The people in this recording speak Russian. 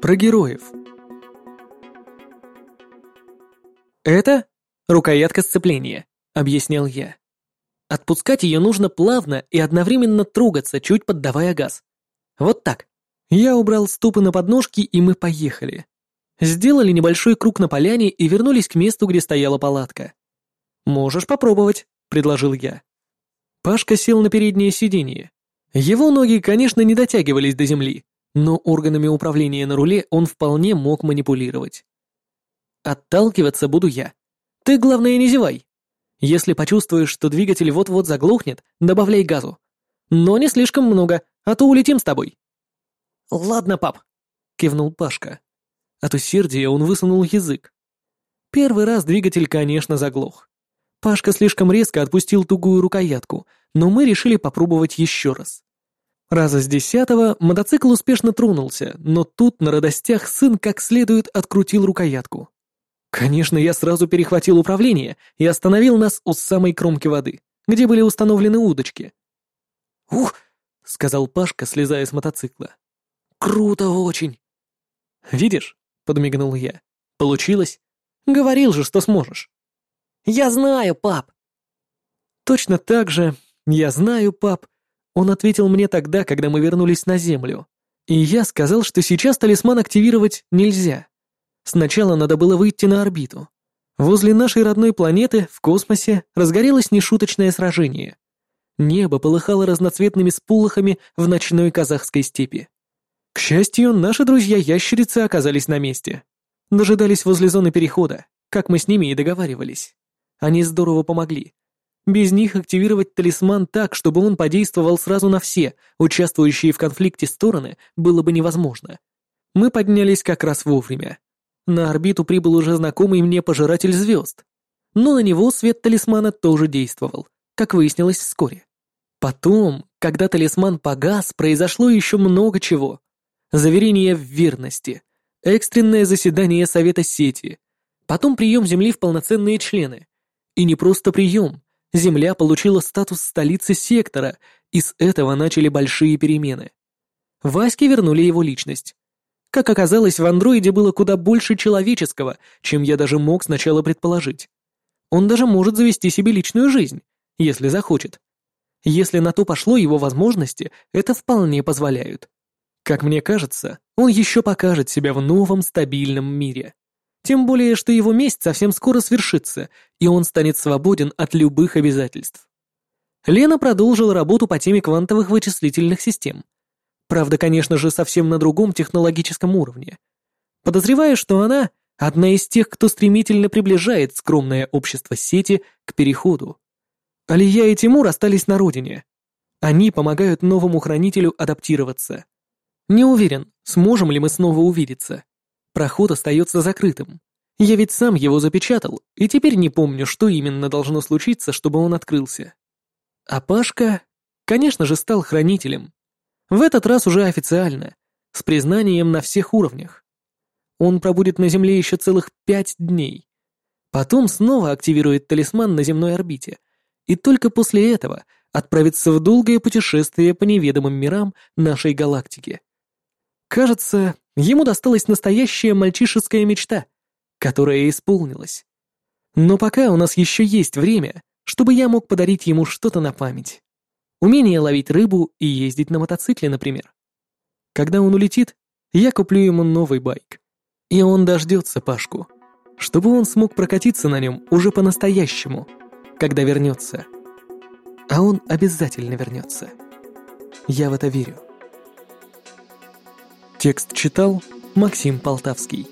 Про героев. «Это рукоятка сцепления», — объяснял я. Отпускать ее нужно плавно и одновременно трогаться, чуть поддавая газ. Вот так. Я убрал ступы на подножки, и мы поехали. Сделали небольшой круг на поляне и вернулись к месту, где стояла палатка. «Можешь попробовать», — предложил я. Пашка сел на переднее сиденье. Его ноги, конечно, не дотягивались до земли, но органами управления на руле он вполне мог манипулировать. Отталкиваться буду я. Ты, главное, не зевай. Если почувствуешь, что двигатель вот-вот заглохнет, добавляй газу. Но не слишком много, а то улетим с тобой. Ладно, пап, кивнул Пашка. От усердия он высунул язык. Первый раз двигатель, конечно, заглох. Пашка слишком резко отпустил тугую рукоятку, но мы решили попробовать еще раз. Раза с десятого мотоцикл успешно тронулся, но тут на радостях сын как следует открутил рукоятку. Конечно, я сразу перехватил управление и остановил нас у самой кромки воды, где были установлены удочки. «Ух!» — сказал Пашка, слезая с мотоцикла. «Круто очень!» «Видишь?» — подмигнул я. «Получилось. Говорил же, что сможешь». «Я знаю, пап!» Точно так же «я знаю, пап» он ответил мне тогда, когда мы вернулись на Землю. И я сказал, что сейчас талисман активировать нельзя. Сначала надо было выйти на орбиту. Возле нашей родной планеты, в космосе, разгорелось нешуточное сражение. Небо полыхало разноцветными сполохами в ночной казахской степи. К счастью, наши друзья-ящерицы оказались на месте. Дожидались возле зоны перехода, как мы с ними и договаривались. Они здорово помогли. Без них активировать талисман так, чтобы он подействовал сразу на все, участвующие в конфликте стороны, было бы невозможно. Мы поднялись как раз вовремя. На орбиту прибыл уже знакомый мне пожиратель звезд. Но на него свет талисмана тоже действовал, как выяснилось вскоре. Потом, когда талисман погас, произошло еще много чего. Заверение в верности, экстренное заседание Совета сети, потом прием Земли в полноценные члены. И не просто прием, Земля получила статус столицы сектора, и с этого начали большие перемены. Ваське вернули его личность. Как оказалось, в андроиде было куда больше человеческого, чем я даже мог сначала предположить. Он даже может завести себе личную жизнь, если захочет. Если на то пошло, его возможности это вполне позволяют. Как мне кажется, он еще покажет себя в новом стабильном мире. Тем более, что его месть совсем скоро свершится, и он станет свободен от любых обязательств. Лена продолжила работу по теме квантовых вычислительных систем, Правда, конечно же, совсем на другом технологическом уровне. Подозреваю, что она одна из тех, кто стремительно приближает скромное общество сети к переходу. Алия и Тимур остались на родине. Они помогают новому хранителю адаптироваться. Не уверен, сможем ли мы снова увидеться. Проход остается закрытым. Я ведь сам его запечатал, и теперь не помню, что именно должно случиться, чтобы он открылся. А Пашка, конечно же, стал хранителем. В этот раз уже официально, с признанием на всех уровнях. Он пробудет на Земле еще целых пять дней. Потом снова активирует талисман на земной орбите. И только после этого отправится в долгое путешествие по неведомым мирам нашей галактики. Кажется, ему досталась настоящая мальчишеская мечта, которая исполнилась. Но пока у нас еще есть время, чтобы я мог подарить ему что-то на память. Умение ловить рыбу и ездить на мотоцикле, например. Когда он улетит, я куплю ему новый байк. И он дождется Пашку, чтобы он смог прокатиться на нем уже по-настоящему, когда вернется. А он обязательно вернется. Я в это верю. Текст читал Максим Полтавский.